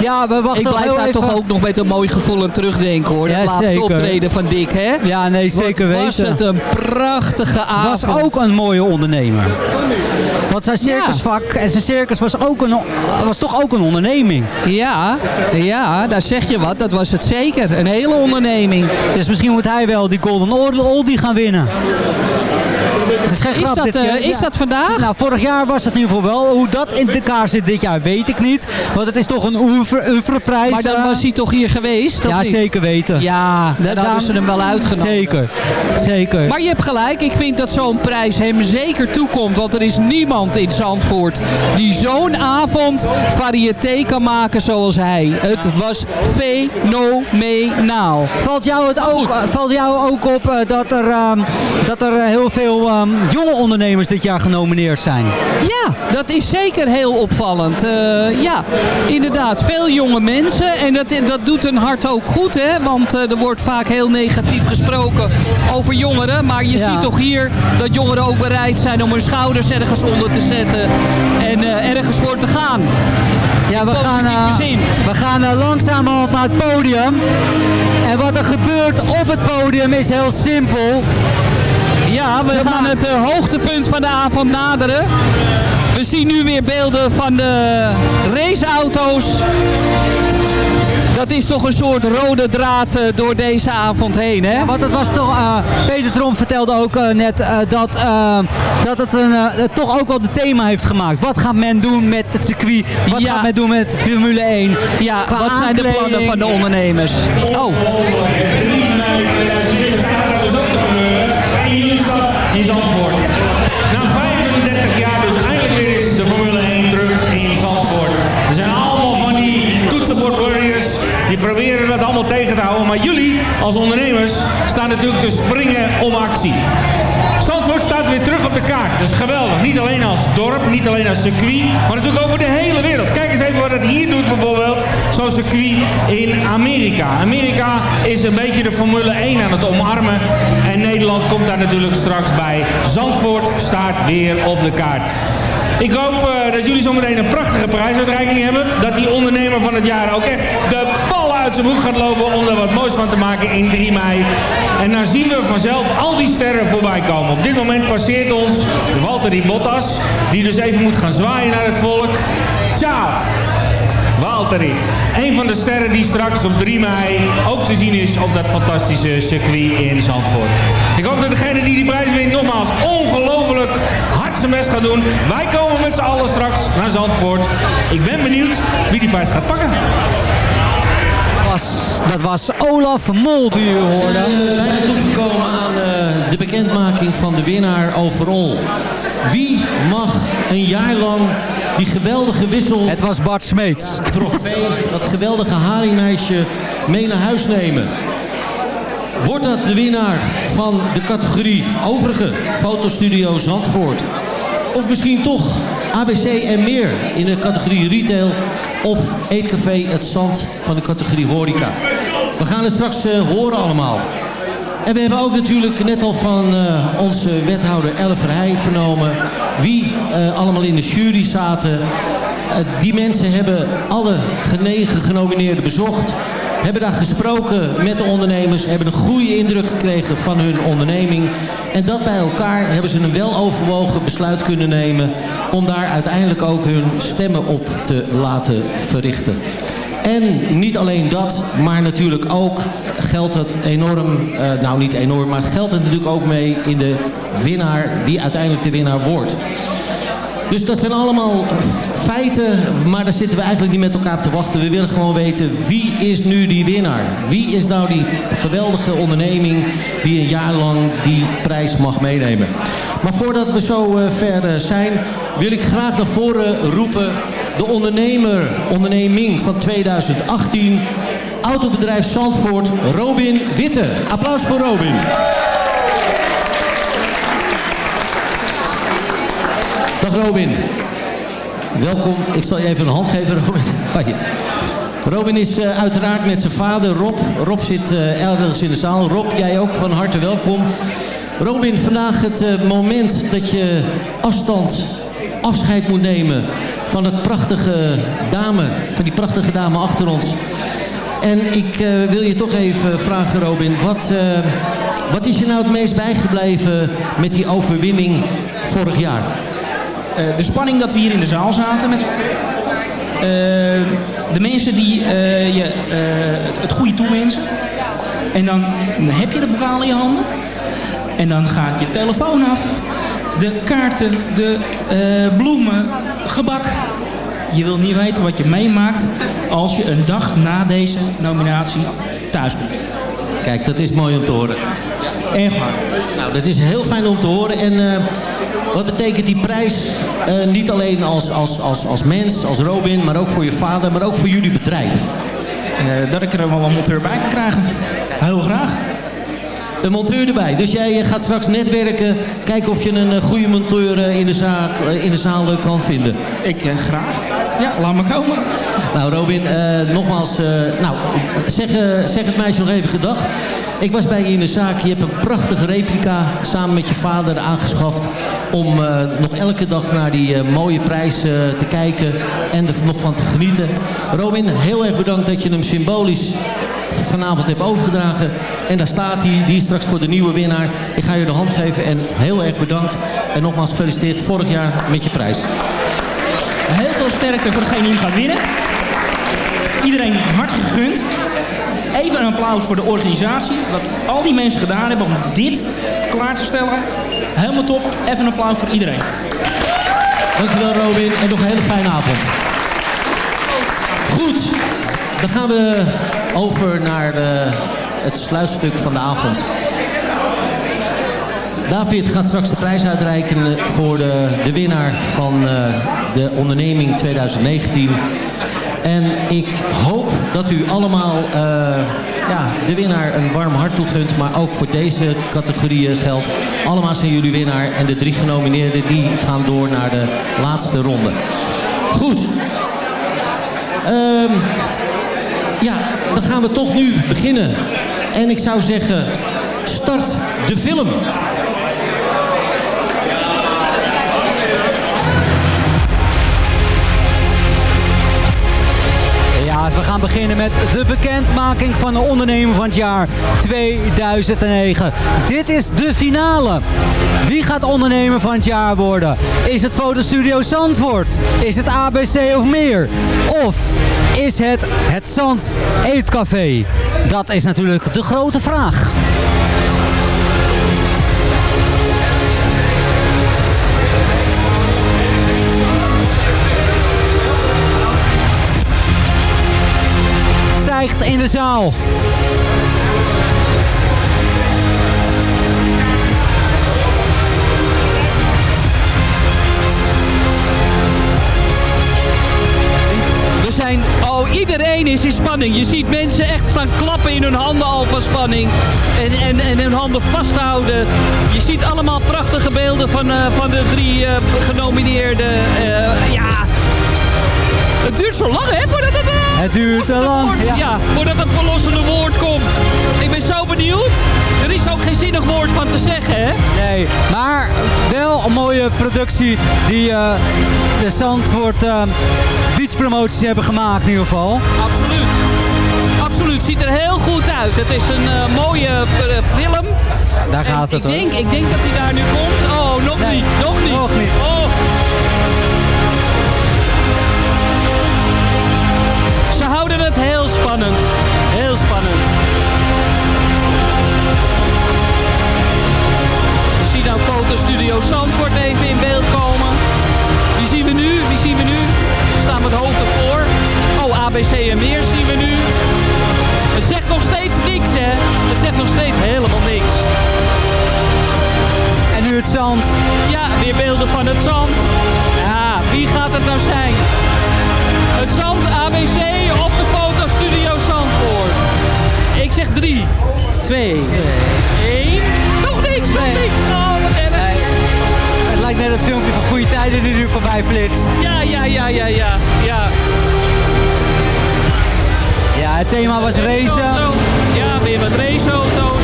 ja, we wachten Ik blijf daar even. toch ook nog met een mooi gevoel aan terugdenken, hoor. Ja, Het laatste zeker. optreden van Dick, hè? Ja, nee, zeker Wat was weten. het een prachtige avond. was ook een mooie ondernemer. Want zijn circusvak en zijn circus was, ook een, was toch ook een onderneming. Ja, ja, daar zeg je wat. Dat was het zeker. Een hele onderneming. Dus misschien moet hij wel die Golden Oldie gaan winnen. Het is geen Is grap dat, eh, keer. is dat vandaag? Nou, vorig jaar was het in ieder geval wel. Hoe dat in elkaar zit dit jaar weet ik niet. Want het is toch een oeuvre- oeuvreprijs. Maar dan eh. was hij toch hier geweest? Ja, niet? zeker weten. Ja, dan Da- hadden ze hem wel uitgenodigd. Zeker, zeker. Maar je hebt gelijk, ik vind dat zo'n prijs hem zeker toekomt. Want er is niemand in Zandvoort die zo'n avond variété kan maken zoals hij. Het was fenomenaal. Valt jou, het ook, valt jou ook op eh, dat er, ehm, dat er heel veel ehm, jonge ondernemers dit jaar genomineerd zijn? Ja, dat is zeker heel opvallend. Eh, ja, inderdaad, veel jonge mensen. En dat, dat doet een hart ook goed, hè. Want eh, er wordt vaak heel negatief gesproken over jongeren. Maar je Ja. ziet toch hier dat jongeren ook bereid zijn om hun schouders ergens onder te zetten. En eh, ergens voor te gaan. Ja, we gaan, we gaan langzamerhand naar het podium. En wat er gebeurt op het podium is heel simpel. Ja, we gaan het eh, hoogtepunt van de avond naderen. We zien nu weer beelden van de raceauto's. Dat is toch een soort rode draad eh, door deze avond heen, hè? Want het was toch, eh, Peter Tromp vertelde ook net dat, dat het een, toch ook wel de thema heeft gemaakt. Wat gaat men doen met het circuit? Wat Ja. gaat men doen met Formule 1? Ja, Qua wat zijn de plannen van de ondernemers? Oh. In Zandvoort. Na 35 jaar dus eindelijk weer is de Formule 1 terug in Zandvoort. Er zijn allemaal van die toetsenbord warriors die proberen dat allemaal tegen te houden. Maar jullie als ondernemers staan natuurlijk te springen om actie. Op de kaart. Dat is geweldig. Niet alleen als dorp, niet alleen als circuit, maar natuurlijk over de hele wereld. Kijk eens even wat het hier doet bijvoorbeeld. Zo'n circuit in Amerika. Amerika is een beetje de Formule 1 aan het omarmen. En Nederland komt daar natuurlijk straks bij. Zandvoort staat weer op de kaart. Ik hoop eh, dat jullie zometeen een prachtige prijsuitreiking hebben. Dat die ondernemer van het jaar ook echt de uit zijn broek gaat lopen om er wat moois van te maken in 3 mei. En dan zien we vanzelf al die sterren voorbij komen. Op dit moment passeert ons Valtteri Bottas, die dus even moet gaan zwaaien naar het volk. Ciao! Valtteri. Een van de sterren die straks op 3 mei ook te zien is op dat fantastische circuit in Zandvoort. Ik hoop dat degene die die prijs wint nogmaals ongelooflijk hard zijn best gaat doen. Wij komen met z'n allen straks naar Zandvoort. Ik ben benieuwd wie die prijs gaat pakken. Was, dat was Olaf Mol die u hoorde. We zijn bijna toegekomen aan eh, de bekendmaking van de winnaar overall. Wie mag een jaar lang die geweldige wissel... Het was Bart Smeets. Trofee, dat geweldige haringmeisje mee naar huis nemen? Wordt dat de winnaar van de categorie overige fotostudio Zandvoort? Of misschien toch ABC en meer in de categorie retail of Eetcafé Het Zand van de categorie horeca? We gaan het straks eh, horen allemaal. En we hebben ook natuurlijk net al van eh, onze wethouder Elle Verheij vernomen wie eh, allemaal in de jury zaten. Die mensen hebben alle genegen genomineerden bezocht. Hebben daar gesproken met de ondernemers. Hebben een goede indruk gekregen van hun onderneming. En dat bij elkaar hebben ze een weloverwogen besluit kunnen nemen. Om daar uiteindelijk ook hun stemmen op te laten verrichten. En niet alleen dat, maar natuurlijk ook geldt het enorm, eh, nou niet enorm, maar geldt het natuurlijk ook mee in de winnaar, die uiteindelijk de winnaar wordt. Dus dat zijn allemaal feiten, maar daar zitten we eigenlijk niet met elkaar te wachten. We willen gewoon weten, wie is nu die winnaar? Wie is nou die geweldige onderneming die een jaar lang die prijs mag meenemen? Maar voordat we zo eh, ver eh, zijn, wil ik graag naar voren roepen de ondernemer, onderneming van 2018, autobedrijf Zandvoort, Robin Witte. Applaus voor Robin. Robin. Welkom. Ik zal je even een hand geven, Robin. Robin is uh, uiteraard met zijn vader Rob. Rob zit uh, elders in de zaal. Rob, jij ook van harte welkom. Robin, vandaag het uh, moment dat je afstand, afscheid moet nemen van het prachtige dame, van die prachtige dame achter ons. En ik wil je toch even vragen, Robin, wat, wat is je nou het meest bijgebleven met die overwinning vorig jaar? Uh, de spanning dat we hier in de zaal zaten met uh, de mensen die uh, je het, het, goede toewensen. En dan, dan heb je de bokaal in je handen. En dan gaat je telefoon af. De kaarten, de bloemen, gebak. Je wil niet weten wat je meemaakt als je een dag na deze nominatie thuis komt. Kijk, dat is mooi om te horen. Echt waar. Nou, dat is heel fijn om te horen. En wat betekent die prijs uh, niet alleen als, als, als, als mens, als Robin, maar ook voor je vader, maar ook voor jullie bedrijf? Uh, dat ik er wel een monteur bij kan krijgen. Heel graag. Een monteur erbij. Dus jij gaat straks netwerken, kijken of je een goede monteur in de, zaal, in de zaal kan vinden. Ik graag. Ja, laat me komen. Nou Robin, nogmaals, nou, zeg, zeg het meisje nog even gedag. Ik was bij je in de zaak. Je hebt een prachtige replica samen met je vader aangeschaft. Om uh, nog elke dag naar die uh, mooie prijs uh, te kijken. En er nog van te genieten. Robin, heel erg bedankt dat je hem symbolisch vanavond hebt overgedragen. En daar staat hij. Die is straks voor de nieuwe winnaar. Ik ga je de hand geven. En heel erg bedankt. En nogmaals gefeliciteerd vorig jaar met je prijs. Heel veel sterkte voor degene die gaat winnen. Iedereen hartelijk gegund. Een applaus voor de organisatie. Wat al die mensen gedaan hebben om dit klaar te stellen. Helemaal top. Even een applaus voor iedereen. Dankjewel Robin en nog een hele fijne avond. Goed, dan gaan we over naar de, het sluitstuk van de avond. David gaat straks de prijs uitreiken voor de, de winnaar van uh, de onderneming 2019. En ik hoop dat u allemaal uh, ja, de winnaar een warm hart toegunt. Maar ook voor deze categorieën geldt. Allemaal zijn jullie winnaar. En de drie genomineerden die gaan door naar de laatste ronde. Goed. Ehm, ja, dan gaan we toch nu beginnen. En ik zou zeggen, start de film. We gaan beginnen met de bekendmaking van de ondernemer van het jaar 2009. Dit is de finale. Wie gaat ondernemer van het jaar worden? Is het Fotostudio Zandvoort? Is het ABC of meer? Of is het het Zand Eetcafé? Dat is natuurlijk de grote vraag. In de zaal. We zijn, oh, iedereen is in spanning. Je ziet mensen echt staan klappen in hun handen al van spanning. En, en, en hun handen vasthouden. Je ziet allemaal prachtige beelden van, eh, van de drie eh, genomineerden. Eh, ja, het duurt zo lang, hè, voordat het... eh, Het duurt te lang. wordt. Ja. Ja. voordat het verlossende woord komt. Ik ben zo benieuwd. Er is ook geen zinnig woord van te zeggen, hè? Nee, maar wel een mooie productie die eh, de Zandvoort eh beachpromoties hebben gemaakt in ieder geval. Absoluut. Absoluut. Ziet er heel goed uit. Het is een mooie film. Daar gaat het ik hoor. denk, ik denk dat hij daar nu komt. Oh, nog Nee, niet. Nog niet. nog niet. Oh. Heel spannend. Heel spannend. We zien nou fotostudio Zandvoort even in beeld komen. Wie zien we nu? Wie zien we nu? We staan met hoofd ervoor. Oh, ABC en meer zien we nu. Het zegt nog steeds niks, hè? Het zegt nog steeds helemaal niks. En nu het zand. Ja, weer beelden van het zand. Ja, wie gaat het nou zijn? Het zand, ABC of de fotostudio 2, 1. Nog niks, nog niks. Oh, wat Het lijkt net het filmpje van goede tijden die nu voorbij flitst. Ja, ja, ja, ja, ja. Ja, ja het thema was racen. Ja, weer wat raceauto.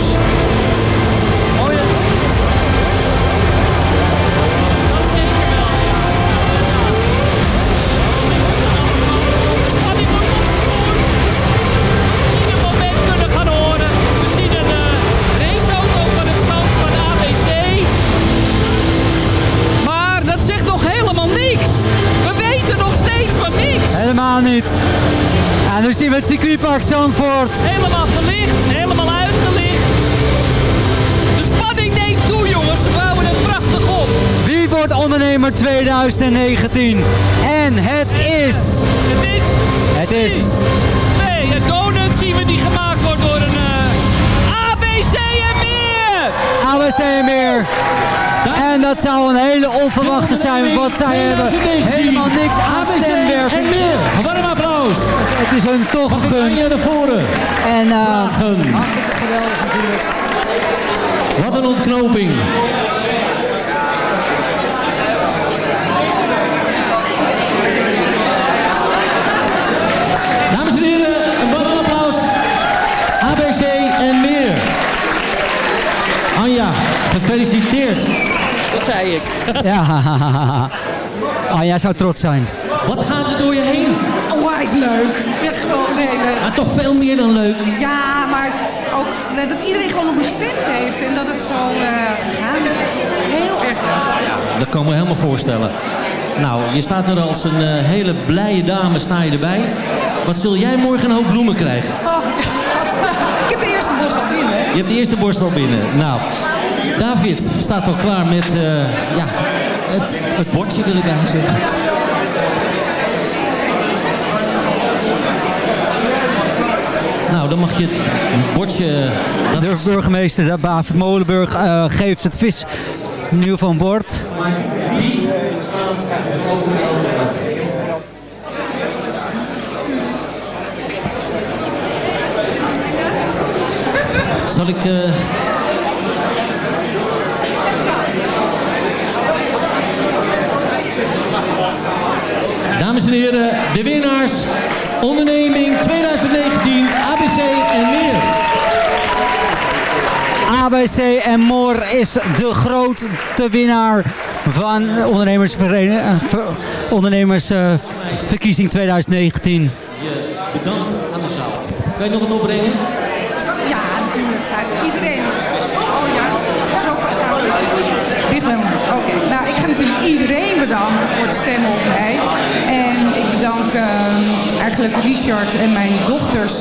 Helemaal niet. Ja, nu zien we het circuitpark Zandvoort. Helemaal verlicht, helemaal uitgelicht. De spanning neemt toe, jongens. Ze bouwen het prachtig op. Wie wordt ondernemer 2019? En het is... Het is... Het is... Nee, een donut zien we die gemaakt ABC en meer. En dat zou een hele onverwachte zijn, want zij hebben helemaal niks aan stemwerking. en meer. Een warm applaus. Het is hun toch gegund. je naar voren En vragen. hartstikke geweldig natuurlijk. Wat een ontknoping. Dames en heren, een warm applaus. ABC en meer. Anja, gefeliciteerd. Dat zei ik. Ja, ah, jij zou trots zijn. Wat gaat er door je heen? Oh, hij is leuk. Ja, gewoon, nee, nee. Maar toch veel meer dan leuk. Ja, maar ook nee, dat iedereen gewoon op gestemd heeft en dat het zo eh, gegaan is. Heel erg leuk. Dat kan ik me helemaal voorstellen. Nou, je staat er als een eh, hele blije dame, sta je erbij. Wat zul jij morgen een hoop bloemen krijgen? Oh, gast, ik heb de eerste bos al binnen. Je hebt de eerste borst al binnen. Nou, David staat al klaar met eh, ja, het, het bordje, wil ik eigenlijk zeggen. Nou, dan mag je het bordje... Dat De burgemeester, de Bavert Molenburg, eh, geeft het vis geval een bord. Zal ik... eh, Dames en heren, de winnaars. Onderneming 2019, ABC en meer. ABC en Moor is de grote winnaar van ondernemersvereniging, eh, ver- ondernemersverkiezing 2019. Bedankt aan de zaal. Kan je nog wat opbrengen? Ja, natuurlijk. Zijn iedereen. Oh ja, zo vast staan we. Dicht bij me. Oké. Nou, ik ga natuurlijk iedereen bedanken voor het stemmen op mij. En ik bedank ehm, eigenlijk Richard en mijn dochters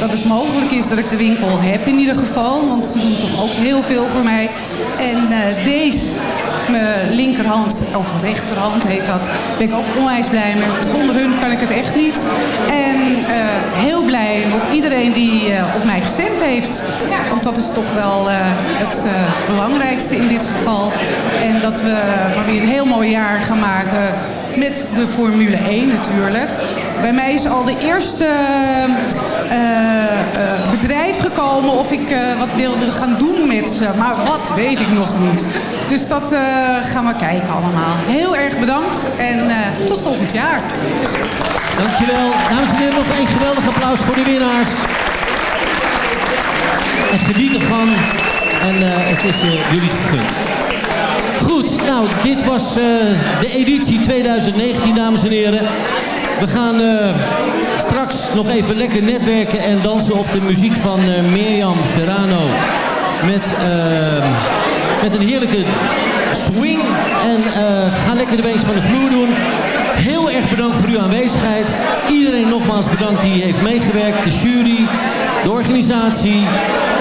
dat het mogelijk is dat ik de winkel heb in ieder geval. Want ze doen toch ook heel veel voor mij. En eh, deze, mijn linkerhand, of rechterhand heet dat, ben ik ook onwijs blij mee. Zonder hun kan ik het echt niet. En eh, heel blij op iedereen die eh, op mij gestemd heeft. Want dat is toch wel eh, het belangrijkste in dit geval. En dat we maar weer een heel mooi jaar gaan maken met de Formule 1 natuurlijk. Bij mij is al de eerste of ik eh, wat wilde gaan doen met ze. Maar wat weet ik nog niet. Dus dat eh, gaan we kijken allemaal. Heel erg bedankt en eh, tot volgend jaar. Dankjewel. Dames en heren, nog een geweldig applaus voor de winnaars. En geniet ervan. En het is jullie gegund. Goed, nou, dit was de editie 2019, dames en heren. We gaan eh, straks nog even lekker netwerken en dansen op de muziek van eh, Mirjam Ferrano. Met, eh, met een heerlijke swing. En eh, ga lekker de beentjes van de vloer doen. Heel erg bedankt voor uw aanwezigheid. Iedereen nogmaals bedankt die heeft meegewerkt. De jury, de organisatie,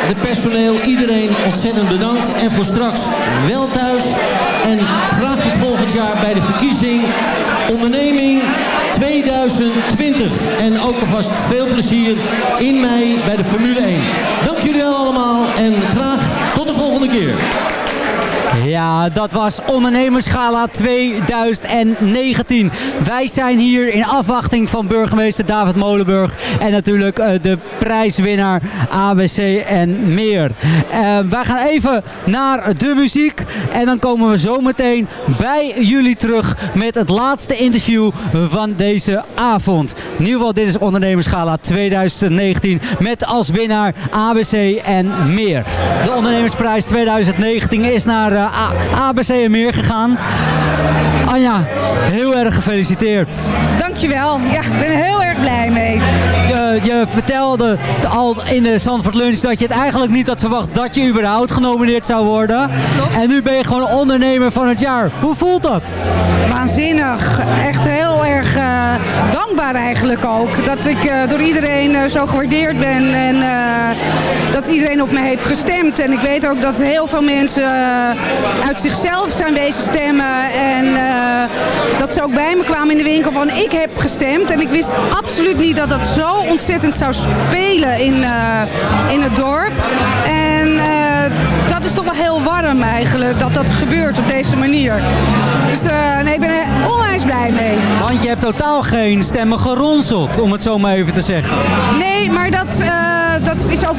de personeel. Iedereen ontzettend bedankt. En voor straks wel thuis. En graag tot volgend jaar bij de verkiezing. Onderneming 2020. En ook alvast veel plezier in mei bij de Formule 1. Dank jullie wel allemaal en graag tot de volgende keer. Ja, dat was Ondernemerschala 2019. Wij zijn hier in afwachting van burgemeester David Molenburg. En natuurlijk eh, de prijswinnaar ABC en meer. Eh, wij gaan even naar de muziek. En dan komen we zo meteen bij jullie terug met het laatste interview van deze avond. In ieder geval, dit is Ondernemerschala 2019 met als winnaar ABC en meer. De ondernemersprijs 2019 is naar eh, A- ABC en meer gegaan. Anja, heel erg gefeliciteerd. Dankjewel. Ja, ik ben er heel erg blij mee. Je, je vertelde al in de Zandvoort Lunch dat je het eigenlijk niet had verwacht dat je überhaupt genomineerd zou worden. En nu ben je gewoon ondernemer van het jaar. Hoe voelt dat? Waanzinnig. Echt heel erg eh, dankbaar eigenlijk ook. Dat ik eh, door iedereen eh, zo gewaardeerd ben. En dat iedereen op me heeft gestemd. En ik weet ook dat heel veel mensen eh, uit zichzelf zijn wezen stemmen. En eh, dat ze ook bij me kwamen in de winkel van ik heb gestemd. En ik wist absoluut niet dat dat zo ontzettend zou spelen in, eh, in het dorp. En dat is toch wel heel warm eigenlijk, dat dat gebeurt op deze manier. Dus eh, nee, ik ben er onwijs blij mee. Want je hebt totaal geen stemmen geronseld, om het zo maar even te zeggen. Nee, maar dat, dat is ook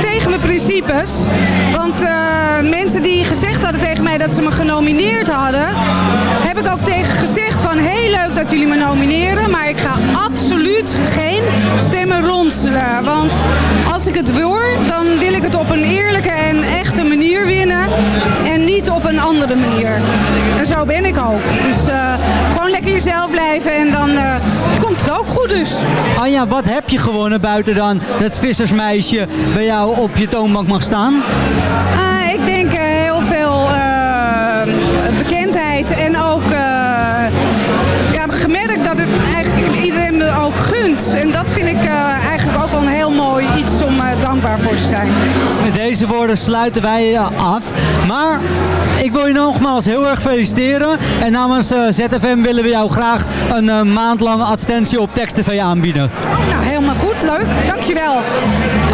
tegen mijn principes. Want eh, mensen die gezegd hadden tegen mij dat ze me genomineerd hadden... heb ik ook tegen gezegd van heel leuk dat jullie me nomineren... maar ik ga absoluut geen stemmen ronselen. Want als ik het wil, dan wil ik het op een eerlijke en echte manier winnen... en niet op een andere manier. En zo ben ik ook. Dus eh, gewoon lekker jezelf blijven en dan eh, komt het ook goed dus. Anja, wat heb je gewonnen buiten dan dat vissersmeisje bij jou op je toonbank mag staan? Ah, zijn. Met deze woorden sluiten wij uh, af. Maar ik wil je nogmaals heel erg feliciteren. En namens uh, ZFM willen we jou graag een uh, maand lang advertentie op Text TV aanbieden. Nou, helemaal goed. Leuk. Dankjewel.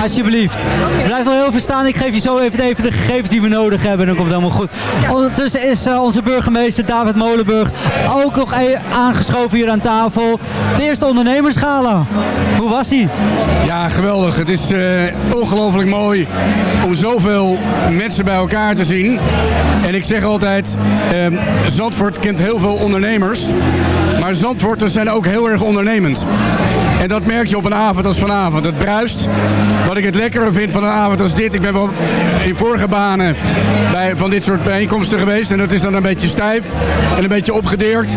Alsjeblieft. Blijf nog heel even staan. Ik geef je zo even, even de gegevens die we nodig hebben. En dan komt het helemaal goed. Ja. Ondertussen is onze burgemeester David Molenburg ook nog aangeschoven hier aan tafel. De eerste ondernemerschala. Ja, geweldig. Het is eh, ongelooflijk mooi om zoveel mensen bij elkaar te zien. En ik zeg altijd, ehm, Zandvoort kent heel veel ondernemers. Maar Zandvoorters zijn ook heel erg ondernemend. En dat merk je op een avond als vanavond. Het bruist. Wat ik het lekkere vind van een avond als dit. Ik ben wel in vorige banen bij, van dit soort bijeenkomsten geweest. En dat is dan een beetje stijf en een beetje opgedeerd.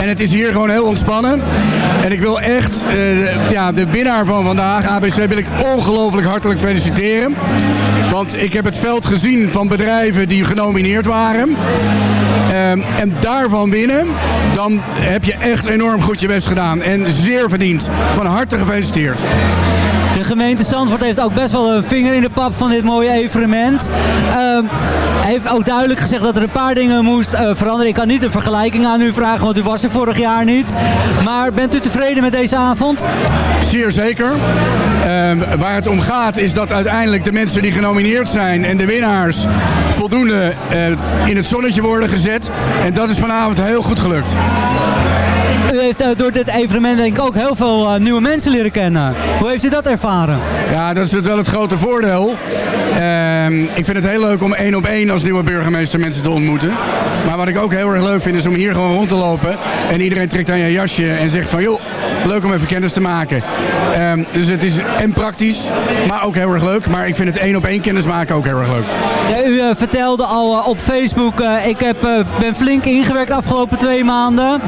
En het is hier gewoon heel ontspannen. En ik wil echt eh, ja, de winnaar van vandaag, ABC, wil ik ongelooflijk hartelijk feliciteren. Want ik heb het veld gezien van bedrijven die genomineerd waren. Ehm, en daarvan winnen, dan heb je echt enorm goed je best gedaan. En zeer verdiend. Van harte gefeliciteerd. Gemeente Zandvoort heeft ook best wel een vinger in de pap van dit mooie evenement. Ehm, Hij heeft ook duidelijk gezegd dat er een paar dingen moest eh, veranderen. Ik kan niet een vergelijking aan u vragen, want u was er vorig jaar niet. Maar bent u tevreden met deze avond? Zeer zeker. Ehm, waar het om gaat is dat uiteindelijk de mensen die genomineerd zijn en de winnaars voldoende eh, in het zonnetje worden gezet. En dat is vanavond heel goed gelukt. U heeft eh, door dit evenement denk ik ook heel veel eh, nieuwe mensen leren kennen. Hoe heeft u dat ervaren? Ja, dat is het wel het grote voordeel. Ehm, ik vind het heel leuk om één op één als nieuwe burgemeester mensen te ontmoeten. Maar wat ik ook heel erg leuk vind is om hier gewoon rond te lopen. En iedereen trekt aan je jasje en zegt van joh, leuk om even kennis te maken. Ehm, dus het is en praktisch, maar ook heel erg leuk. Maar ik vind het één op één kennis maken ook heel erg leuk. Ja, u eh, vertelde al op Facebook, ik heb, ben flink ingewerkt de afgelopen twee maanden.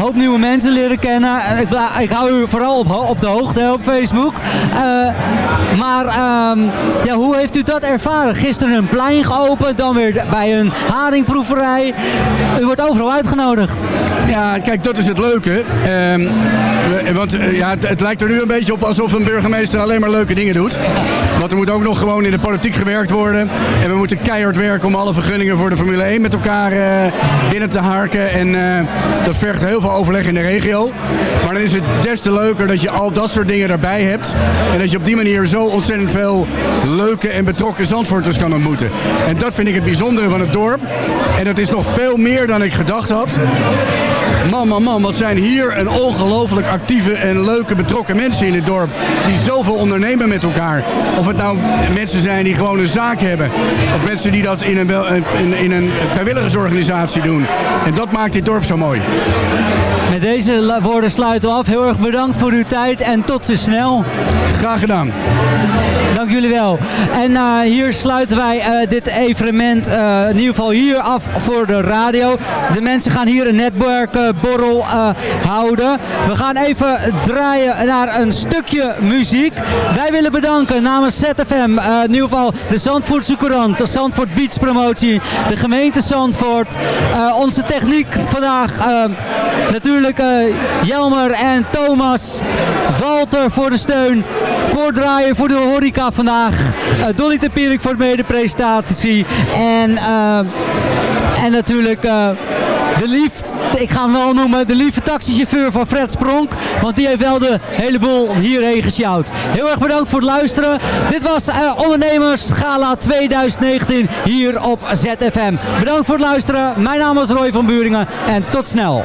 Hoop nieuwe mensen leren kennen. En Ik, ik hou u vooral op, op de hoogte op Facebook. Eh, maar ehm, ja, hoe heeft u dat ervaren? Gisteren een plein geopend, dan weer bij een haringproeverij. U wordt overal uitgenodigd. Ja, kijk, dat is het leuke. Ehm, want eh, ja, het, lijkt er nu een beetje op alsof een burgemeester alleen maar leuke dingen doet. Want er moet ook nog gewoon in de politiek gewerkt worden. En we moeten keihard werken om alle vergunningen voor de Formule 1 met elkaar eh, binnen te harken. En eh, dat vergt heel veel overleg in de regio. Maar dan is het des te leuker dat je al dat soort dingen erbij hebt. En dat je op die manier zo ontzettend veel leuke en betrokken Zandvoorters kan ontmoeten. En dat vind ik het bijzondere van het dorp. En dat is nog veel meer dan ik gedacht had. Man, man, man, wat zijn hier een ongelooflijk actieve en leuke betrokken mensen in het dorp. Die zoveel ondernemen met elkaar. Of het nou mensen zijn die gewoon een zaak hebben. Of mensen die dat in een, wel- in, in een vrijwilligersorganisatie doen. En dat maakt dit dorp zo mooi. Met deze woorden sluiten we af. Heel erg bedankt voor uw tijd en tot zo snel. Graag gedaan. Dank jullie wel. En eh, hier sluiten wij eh, dit evenement eh, in ieder geval hier af voor de radio. De mensen gaan hier een netwerkborrel houden. We gaan even draaien naar een stukje muziek. Wij willen bedanken namens ZFM, in ieder geval de Zandvoortse Courant, de Zandvoort Beats Promotie, de gemeente Zandvoort, onze techniek vandaag, natuurlijk Jelmer en Thomas, Walter voor de steun, Koordraaier voor de horeca vandaag, eh, Dolly Tempierik voor de mede-presentatie en, eh, en natuurlijk... eh, de lief, ik ga hem wel noemen, de lieve taxichauffeur van Fred Spronk. Want die heeft wel de hele boel hierheen gesjouwd. Heel erg bedankt voor het luisteren. Dit was Ondernemers Gala 2019 hier op ZFM. Bedankt voor het luisteren. Mijn naam is Roy van Buringen en tot snel.